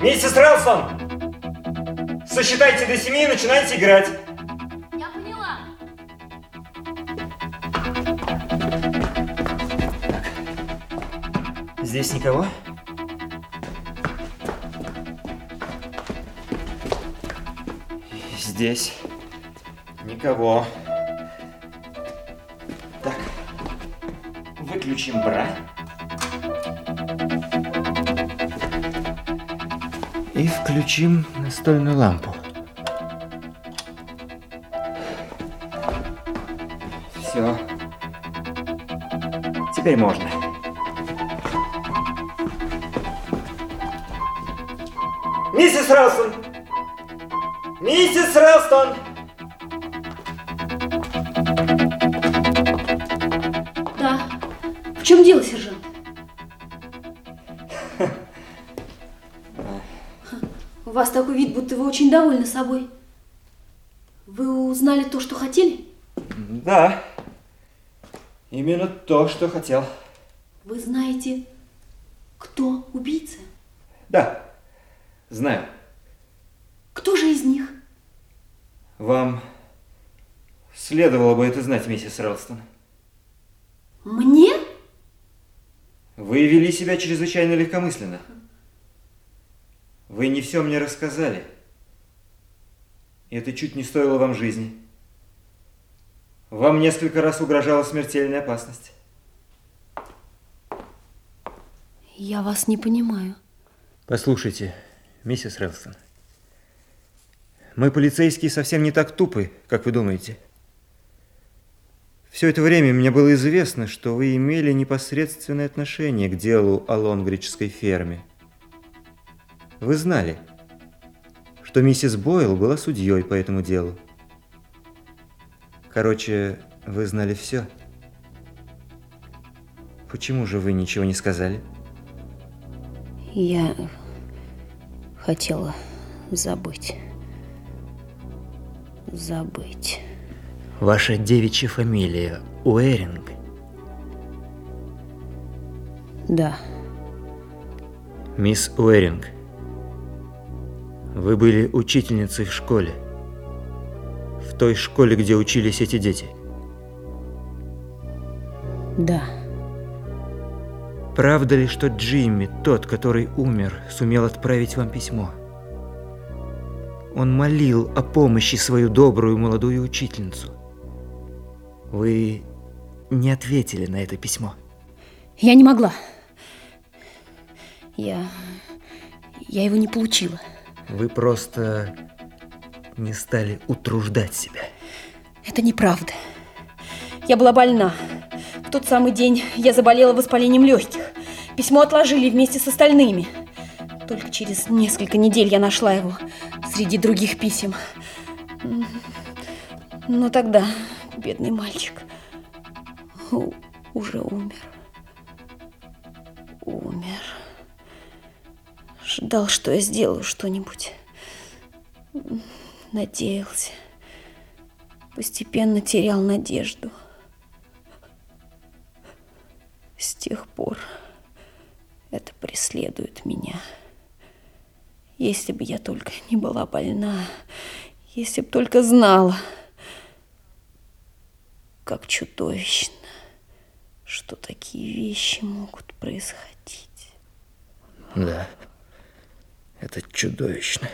Миссис Релсон! Сосчитайте до семи и начинайте играть. Я поняла. Здесь никого? Здесь никого. Так, выключим бра. И включим настольную лампу. Все. Теперь можно. Миссис Релстон! Миссис Релстон! Да. В чем дело, сержант? У вас такой вид, будто вы очень довольны собой. Вы узнали то, что хотели? Да. Именно то, что хотел. Вы знаете, кто убийца? Да. Знаю. Кто же из них? Вам следовало бы это знать, миссис Релстон. Мне? Вы вели себя чрезвычайно легкомысленно. Вы не все мне рассказали. Это чуть не стоило вам жизни. Вам несколько раз угрожала смертельная опасность. Я вас не понимаю. Послушайте, миссис Релстон. Мы, полицейские, совсем не так тупы, как вы думаете. Все это время мне было известно, что вы имели непосредственное отношение к делу о Лонгриджской ферме. Вы знали, что миссис Бойл была судьей по этому делу. Короче, вы знали все. Почему же вы ничего не сказали? Я хотела забыть. Забыть. Ваша девичья фамилия Уэринг. Да. Мисс Уэринг, вы были учительницей в школе. В той школе, где учились эти дети. Да. Правда ли, что Джимми, тот, который умер, сумел отправить вам письмо? Он молил о помощи свою добрую молодую учительницу. Вы не ответили на это письмо. Я не могла. Я... Я его не получила. Вы просто не стали утруждать себя. Это неправда. Я была больна. В тот самый день я заболела воспалением легких. Письмо отложили вместе с остальными. Только через несколько недель я нашла его среди других писем. Но тогда бедный мальчик уже умер. Умер. Ждал, что я сделаю что-нибудь. Надеялся. Постепенно терял надежду. С тех пор это преследует меня. Если бы я только не была больна, если бы только знала, как чудовищно, что такие вещи могут происходить. Да, это чудовищно.